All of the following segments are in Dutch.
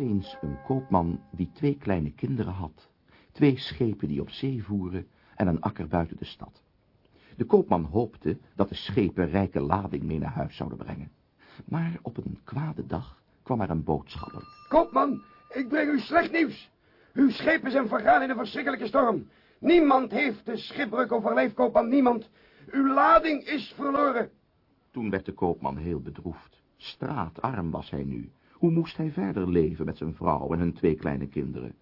Eens een koopman die twee kleine kinderen had, twee schepen die op zee voeren en een akker buiten de stad. De koopman hoopte dat de schepen rijke lading mee naar huis zouden brengen. Maar op een kwade dag kwam er een boodschapper. Koopman, ik breng u slecht nieuws. Uw schepen zijn vergaan in een verschrikkelijke storm. Niemand heeft de schipbreuk overleefd, koopman, niemand. Uw lading is verloren. Toen werd de koopman heel bedroefd. Straatarm was hij nu. Hoe moest hij verder leven met zijn vrouw en hun twee kleine kinderen?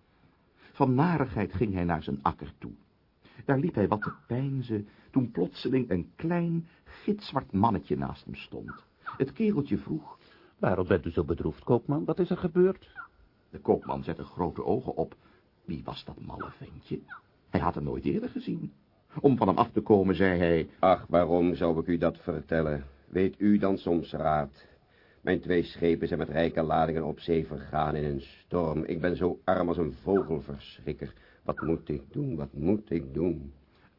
Van narigheid ging hij naar zijn akker toe. Daar liep hij wat te peinzen, toen plotseling een klein, gitzwart mannetje naast hem stond. Het kereltje vroeg... Waarom bent u zo bedroefd, koopman? Wat is er gebeurd? De koopman zette grote ogen op. Wie was dat malle ventje? Hij had hem nooit eerder gezien. Om van hem af te komen, zei hij... Ach, waarom zou ik u dat vertellen? Weet u dan soms raad? Mijn twee schepen zijn met rijke ladingen op zee vergaan in een storm. Ik ben zo arm als een vogelverschrikker. Wat moet ik doen, wat moet ik doen?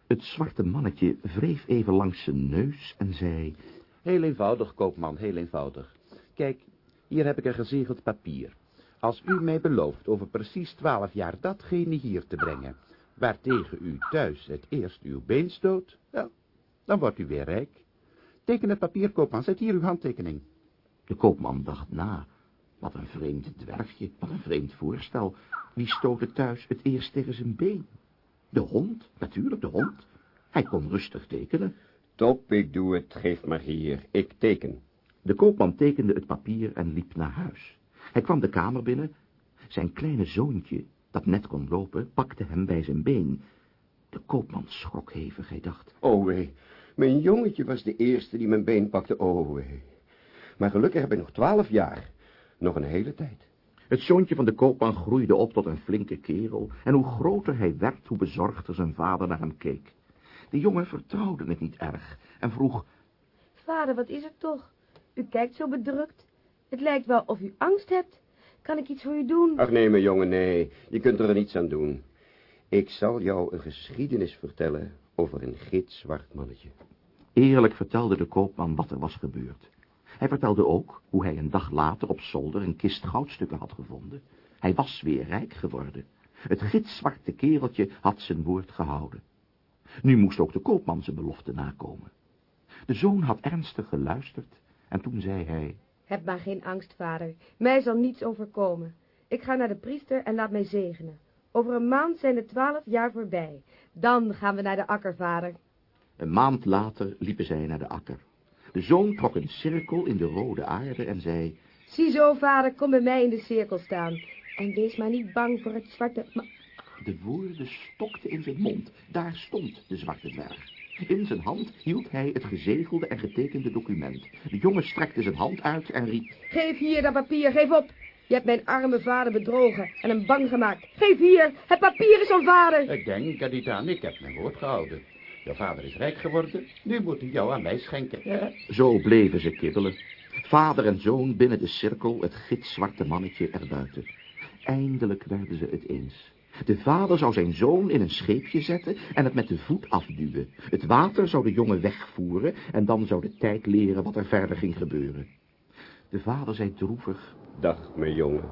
Het zwarte mannetje wreef even langs zijn neus en zei... Heel eenvoudig, koopman, heel eenvoudig. Kijk, hier heb ik een gezegeld papier. Als u mij belooft over precies twaalf jaar datgene hier te brengen, waartegen u thuis het eerst uw been stoot, ja, dan wordt u weer rijk. Teken het papier, koopman, zet hier uw handtekening. De koopman dacht na. Wat een vreemd dwergje, wat een vreemd voorstel. Wie stootte thuis het eerst tegen zijn been? De hond, natuurlijk, de hond. Hij kon rustig tekenen. Top, ik doe het, geef maar hier, ik teken. De koopman tekende het papier en liep naar huis. Hij kwam de kamer binnen. Zijn kleine zoontje, dat net kon lopen, pakte hem bij zijn been. De koopman schrok hevig, hij dacht. Oh wee, mijn jongetje was de eerste die mijn been pakte, oh wee. Maar gelukkig heb ik nog twaalf jaar. Nog een hele tijd. Het zoontje van de koopman groeide op tot een flinke kerel, en hoe groter hij werd, hoe bezorgder zijn vader naar hem keek. De jongen vertrouwde het niet erg en vroeg... Vader, wat is er toch? U kijkt zo bedrukt. Het lijkt wel of u angst hebt. Kan ik iets voor u doen? Ach nee, mijn jongen, nee. Je kunt er niets aan doen. Ik zal jou een geschiedenis vertellen over een gitzwart mannetje. Eerlijk vertelde de koopman wat er was gebeurd. Hij vertelde ook hoe hij een dag later op zolder een kist goudstukken had gevonden. Hij was weer rijk geworden. Het gitzwarte kereltje had zijn woord gehouden. Nu moest ook de koopman zijn belofte nakomen. De zoon had ernstig geluisterd en toen zei hij... Heb maar geen angst, vader. Mij zal niets overkomen. Ik ga naar de priester en laat mij zegenen. Over een maand zijn de twaalf jaar voorbij. Dan gaan we naar de akker, vader. Een maand later liepen zij naar de akker. De zoon trok een cirkel in de rode aarde en zei... Ziezo, vader, kom bij mij in de cirkel staan. En wees maar niet bang voor het zwarte... Ma de woorden stokten in zijn mond. Daar stond de zwarte dwerg. In zijn hand hield hij het gezegelde en getekende document. De jongen strekte zijn hand uit en riep... Geef hier dat papier, geef op. Je hebt mijn arme vader bedrogen en hem bang gemaakt. Geef hier, het papier is van vader. Ik denk, Kadita, ik heb mijn woord gehouden. Jouw vader is rijk geworden, nu moet hij jou aan mij schenken. Ja. Zo bleven ze kibbelen. Vader en zoon binnen de cirkel, het gitzwarte mannetje erbuiten. Eindelijk werden ze het eens. De vader zou zijn zoon in een scheepje zetten en het met de voet afduwen. Het water zou de jongen wegvoeren en dan zou de tijd leren wat er verder ging gebeuren. De vader zei droevig... Dag, mijn jongen.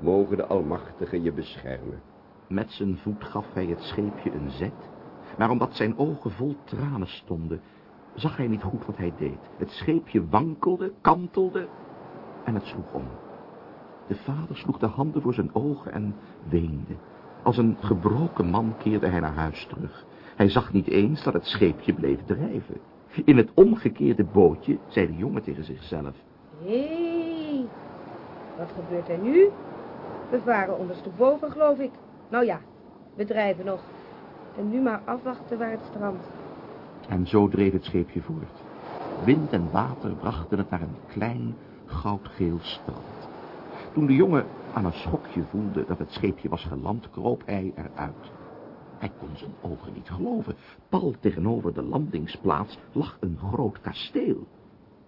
Mogen de Almachtige je beschermen. Met zijn voet gaf hij het scheepje een zet, maar omdat zijn ogen vol tranen stonden, zag hij niet goed wat hij deed. Het scheepje wankelde, kantelde en het sloeg om. De vader sloeg de handen voor zijn ogen en weende. Als een gebroken man keerde hij naar huis terug. Hij zag niet eens dat het scheepje bleef drijven. In het omgekeerde bootje zei de jongen tegen zichzelf. Hé, hey, wat gebeurt er nu? We varen ondersteboven, geloof ik. Nou ja, we drijven nog. En nu maar afwachten waar het strand. En zo dreef het scheepje voort. Wind en water brachten het naar een klein, goudgeel strand. Toen de jongen aan een schokje voelde dat het scheepje was geland, kroop hij eruit. Hij kon zijn ogen niet geloven. Pal tegenover de landingsplaats lag een groot kasteel.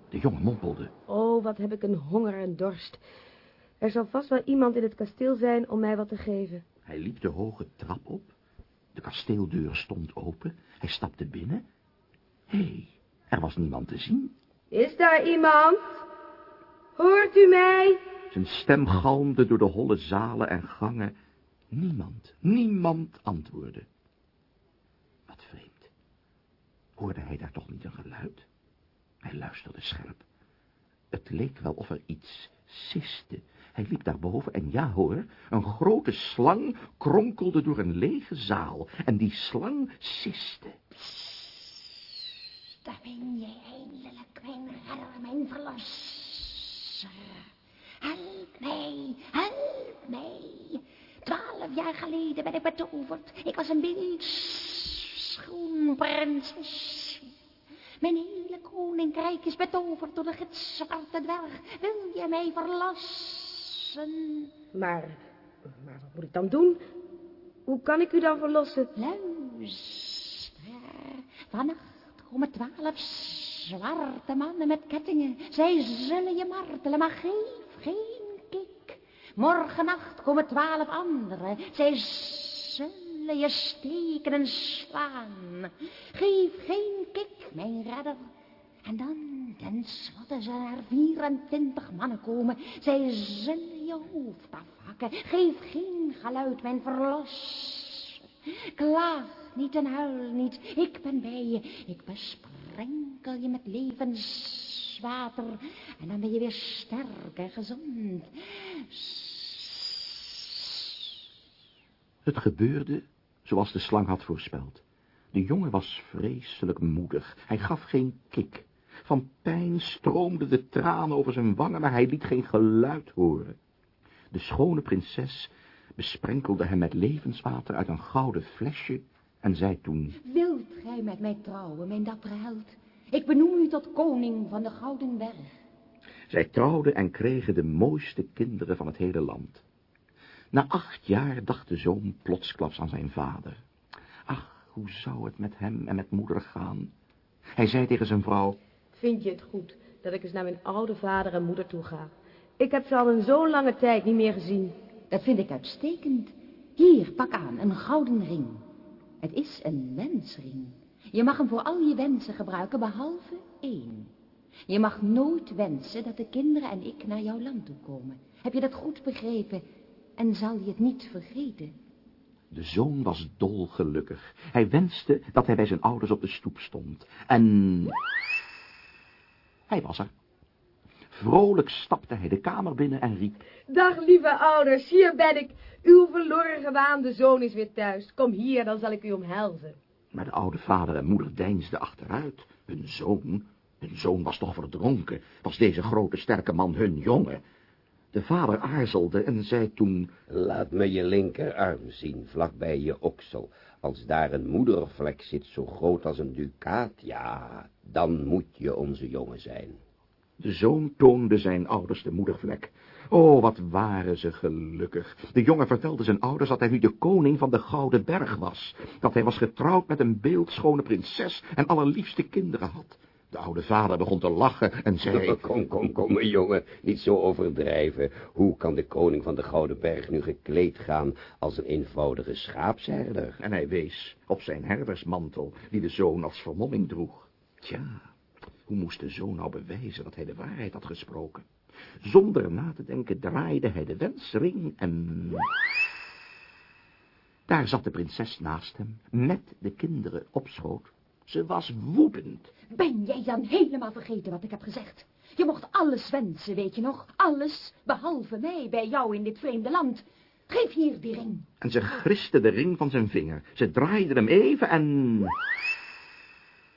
De jongen mompelde. Oh, wat heb ik een honger en dorst. Er zal vast wel iemand in het kasteel zijn om mij wat te geven. Hij liep de hoge trap op. De kasteeldeur stond open. Hij stapte binnen. Hé, hey, er was niemand te zien. Is daar iemand? Hoort u mij? Zijn stem galmde door de holle zalen en gangen. Niemand, niemand antwoordde. Wat vreemd. Hoorde hij daar toch niet een geluid? Hij luisterde scherp. Het leek wel of er iets siste. Hij liep daarboven en ja hoor, een grote slang kronkelde door een lege zaal. En die slang siste. Daar ben je eindelijk, mijn redder, mijn verlosser. Help mij, help mij. Twaalf jaar geleden ben ik betoverd. Ik was een beeldschoon prinses. Mijn hele koninkrijk is betoverd door de gitzwarte dwerg. Wil je mij verlossen? Maar, maar wat moet ik dan doen? Hoe kan ik u dan verlossen? Luister. Vannacht komen twaalf zwarte mannen met kettingen. Zij zullen je martelen, maar geef geen kik. Morgennacht komen twaalf anderen. Zij zullen je steken en slaan. Geef geen kik, mijn redder. En dan, tenslotte, zullen er 24 mannen komen. Zij zullen je hoofd afhakken. Geef geen geluid, mijn verlos. Klaag niet en huil niet. Ik ben bij je. Ik besprenkel je met levenswater. En dan ben je weer sterk en gezond. Het gebeurde zoals de slang had voorspeld. De jongen was vreselijk moedig. Hij gaf geen kik. Van pijn stroomden de tranen over zijn wangen, maar hij liet geen geluid horen. De schone prinses besprenkelde hem met levenswater uit een gouden flesje en zei toen... Wilt gij met mij trouwen, mijn dappere held? Ik benoem u tot koning van de Gouden Berg. Zij trouwden en kregen de mooiste kinderen van het hele land. Na acht jaar dacht de zoon plotsklaps aan zijn vader. Ach, hoe zou het met hem en met moeder gaan? Hij zei tegen zijn vrouw... Vind je het goed dat ik eens naar mijn oude vader en moeder toe ga? Ik heb ze al in zo'n lange tijd niet meer gezien. Dat vind ik uitstekend. Hier, pak aan, een gouden ring. Het is een wensring. Je mag hem voor al je wensen gebruiken, behalve één. Je mag nooit wensen dat de kinderen en ik naar jouw land toe komen. Heb je dat goed begrepen? En zal je het niet vergeten? De zoon was dolgelukkig. Hij wenste dat hij bij zijn ouders op de stoep stond. En... Hij was er. Vrolijk stapte hij de kamer binnen en riep... Dag, lieve ouders, hier ben ik. Uw verloren gewaande zoon is weer thuis. Kom hier, dan zal ik u omhelzen. Maar de oude vader en moeder deinsden achteruit. Hun zoon, hun zoon was toch verdronken. Was deze grote sterke man hun jongen? De vader aarzelde en zei toen... Laat me je linkerarm zien, vlakbij je oksel. Als daar een moedervlek zit zo groot als een ducaat, ja, dan moet je onze jongen zijn. De zoon toonde zijn ouders de moedervlek. Oh, wat waren ze gelukkig. De jongen vertelde zijn ouders dat hij nu de koning van de Gouden Berg was. Dat hij was getrouwd met een beeldschone prinses en allerliefste kinderen had. De oude vader begon te lachen en zei... Kom, kom, kom, mijn jongen, niet zo overdrijven. Hoe kan de koning van de Gouden Berg nu gekleed gaan als een eenvoudige schaapsherder? En hij wees op zijn herdersmantel, die de zoon als vermomming droeg. Tja, hoe moest de zoon nou bewijzen dat hij de waarheid had gesproken? Zonder na te denken draaide hij de wensring en... Daar zat de prinses naast hem, met de kinderen op schoot. Ze was woedend. Ben jij dan helemaal vergeten wat ik heb gezegd? Je mocht alles wensen, weet je nog? Alles, behalve mij, bij jou in dit vreemde land. Geef hier die ring. En ze griste de ring van zijn vinger. Ze draaide hem even en...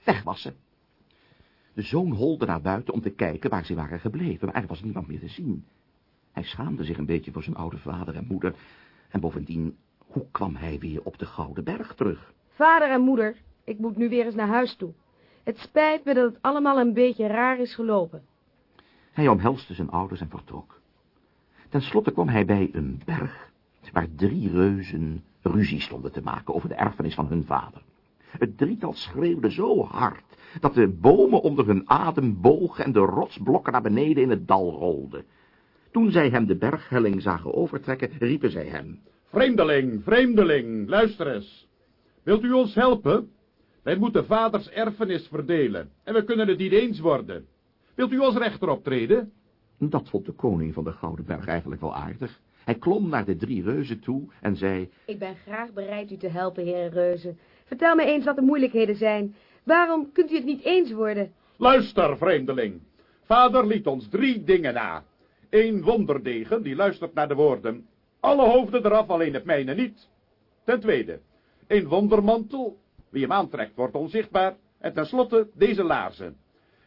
Weg was ze. De zoon holde naar buiten om te kijken waar ze waren gebleven, maar er was niemand meer te zien. Hij schaamde zich een beetje voor zijn oude vader en moeder. En bovendien, hoe kwam hij weer op de Gouden Berg terug? Vader en moeder, ik moet nu weer eens naar huis toe. Het spijt me dat het allemaal een beetje raar is gelopen. Hij omhelste zijn ouders en vertrok. Ten slotte kwam hij bij een berg, waar drie reuzen ruzie stonden te maken over de erfenis van hun vader. Het drietal schreeuwde zo hard, dat de bomen onder hun adem bogen en de rotsblokken naar beneden in het dal rolden. Toen zij hem de berghelling zagen overtrekken, riepen zij hem. Vreemdeling, vreemdeling, luister eens. Wilt u ons helpen? Wij moeten vaders erfenis verdelen en we kunnen het niet eens worden. Wilt u als rechter optreden? Dat vond de koning van de Gouden Berg eigenlijk wel aardig. Hij klom naar de drie reuzen toe en zei... Ik ben graag bereid u te helpen, heren reuzen. Vertel me eens wat de moeilijkheden zijn. Waarom kunt u het niet eens worden? Luister, vreemdeling. Vader liet ons drie dingen na. Eén wonderdegen, die luistert naar de woorden. Alle hoofden eraf, alleen het mijne niet. Ten tweede, een wondermantel. Wie hem aantrekt, wordt onzichtbaar. En tenslotte deze laarzen.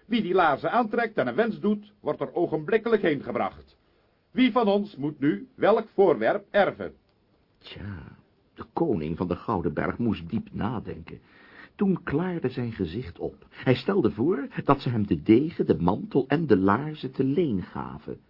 Wie die laarzen aantrekt en een wens doet, wordt er ogenblikkelijk heen gebracht. Wie van ons moet nu welk voorwerp erven? Tja, de koning van de Gouden Berg moest diep nadenken. Toen klaarde zijn gezicht op. Hij stelde voor dat ze hem de degen, de mantel en de laarzen te leen gaven.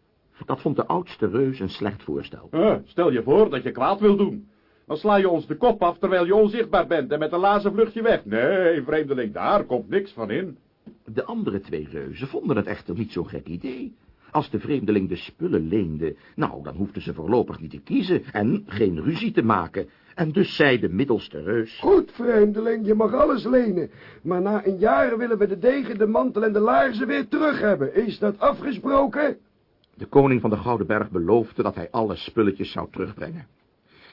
Dat vond de oudste reus een slecht voorstel. Eh, stel je voor dat je kwaad wil doen. Dan sla je ons de kop af terwijl je onzichtbaar bent en met een lazen vlucht je weg. Nee, vreemdeling, daar komt niks van in. De andere twee reuzen vonden het echter niet zo'n gek idee. Als de vreemdeling de spullen leende, nou, dan hoefden ze voorlopig niet te kiezen en geen ruzie te maken. En dus zei de middelste reus... Goed, vreemdeling, je mag alles lenen. Maar na een jaar willen we de degen, de mantel en de laarzen weer terug hebben. Is dat afgesproken? De koning van de Gouden Berg beloofde dat hij alle spulletjes zou terugbrengen.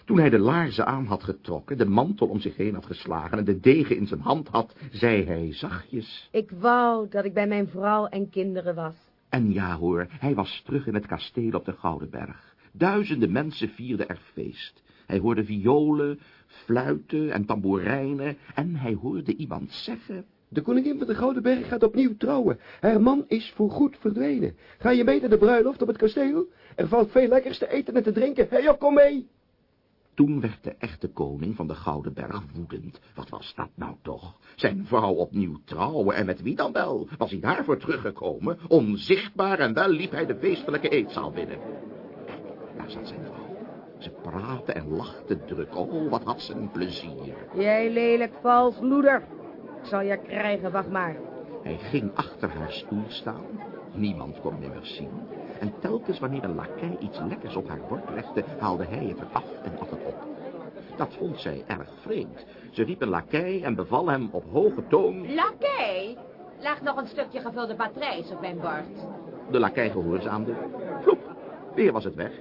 Toen hij de laarzen aan had getrokken, de mantel om zich heen had geslagen en de degen in zijn hand had, zei hij zachtjes... Ik wou dat ik bij mijn vrouw en kinderen was. En ja hoor, hij was terug in het kasteel op de Gouden Berg. Duizenden mensen vierden er feest. Hij hoorde violen, fluiten en tamboerijnen en hij hoorde iemand zeggen... De koningin van de Gouden Berg gaat opnieuw trouwen. Haar man is voorgoed verdwenen. Ga je mee naar de bruiloft op het kasteel? Er valt veel lekkers te eten en te drinken. Hé, hey, kom mee! Toen werd de echte koning van de Gouden Berg woedend. Wat was dat nou toch? Zijn vrouw opnieuw trouwen en met wie dan wel? Was hij daarvoor teruggekomen? Onzichtbaar en wel liep hij de feestelijke eetzaal binnen. Daar zat zijn vrouw. Ze praatte en lachte druk. Oh, wat had ze een plezier. Jij lelijk vals loeder. Ik zal je krijgen, wacht maar. Hij ging achter haar stoel staan. Niemand kon meer zien. En telkens wanneer een lakij iets lekkers op haar bord legde, haalde hij het eraf en at het op. Dat vond zij erg vreemd. Ze riep een lakij en beval hem op hoge toon... Lakij, leg nog een stukje gevulde patrijs op mijn bord. De lakij gehoorzaamde. Vloep, weer was het weg.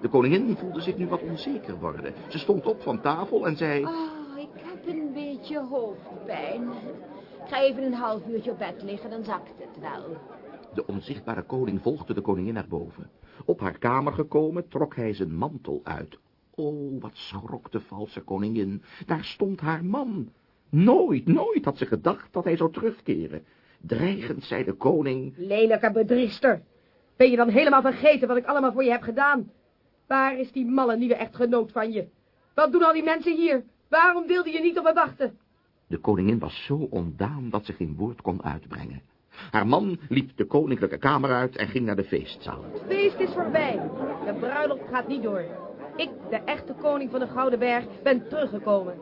De koningin voelde zich nu wat onzeker worden. Ze stond op van tafel en zei... Oh, ik heb een beetje hoofdpijn. Ik ga even een half uurtje op bed liggen, dan zakt het wel. De onzichtbare koning volgde de koningin naar boven. Op haar kamer gekomen trok hij zijn mantel uit. Oh, wat schrok de valse koningin. Daar stond haar man. Nooit, nooit had ze gedacht dat hij zou terugkeren. Dreigend zei de koning... Lelijke bedriester. Ben je dan helemaal vergeten wat ik allemaal voor je heb gedaan? Waar is die malle nieuwe echtgenoot van je? Wat doen al die mensen hier? Waarom wilde je niet op me wachten? De koningin was zo ondaan dat ze geen woord kon uitbrengen. Haar man liep de koninklijke kamer uit en ging naar de feestzaal. Het feest is voorbij. De bruiloft gaat niet door. Ik, de echte koning van de Gouden Berg, ben teruggekomen.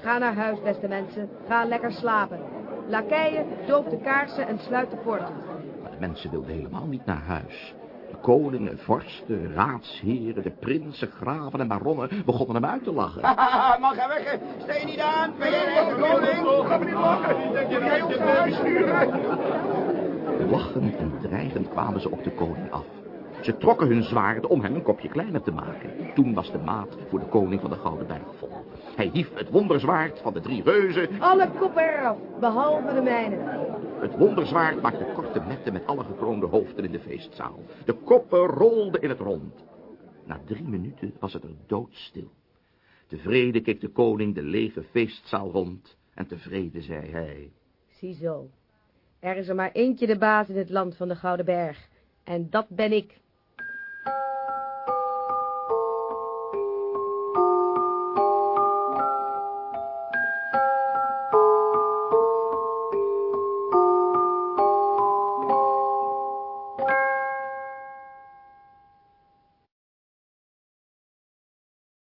Ga naar huis, beste mensen. Ga lekker slapen. Lakeien, doof de kaarsen en sluit de poorten. Maar de mensen wilden helemaal niet naar huis. De koningen, vorsten, raadsheren, de prinsen, graven en baronnen begonnen hem uit te lachen. Haha, mag hij weg? Je niet aan? Ben je een koning? Ga me niet lachen. Naar huis sturen? Lachend en dreigend kwamen ze op de koning af. Ze trokken hun zwaarden om hem een kopje kleiner te maken. Toen was de maat voor de koning van de Gouden Berg vol. Hij hief het wonderzwaard van de drie reuzen. Alle koppen eraf, behalve de mijne. Het wonderzwaard maakte korte metten met alle gekroonde hoofden in de feestzaal. De koppen rolden in het rond. Na drie minuten was het er doodstil. Tevreden keek de koning de lege feestzaal rond en tevreden zei hij... Ziezo, er is er maar eentje de baas in het land van de Gouden Berg. En dat ben ik.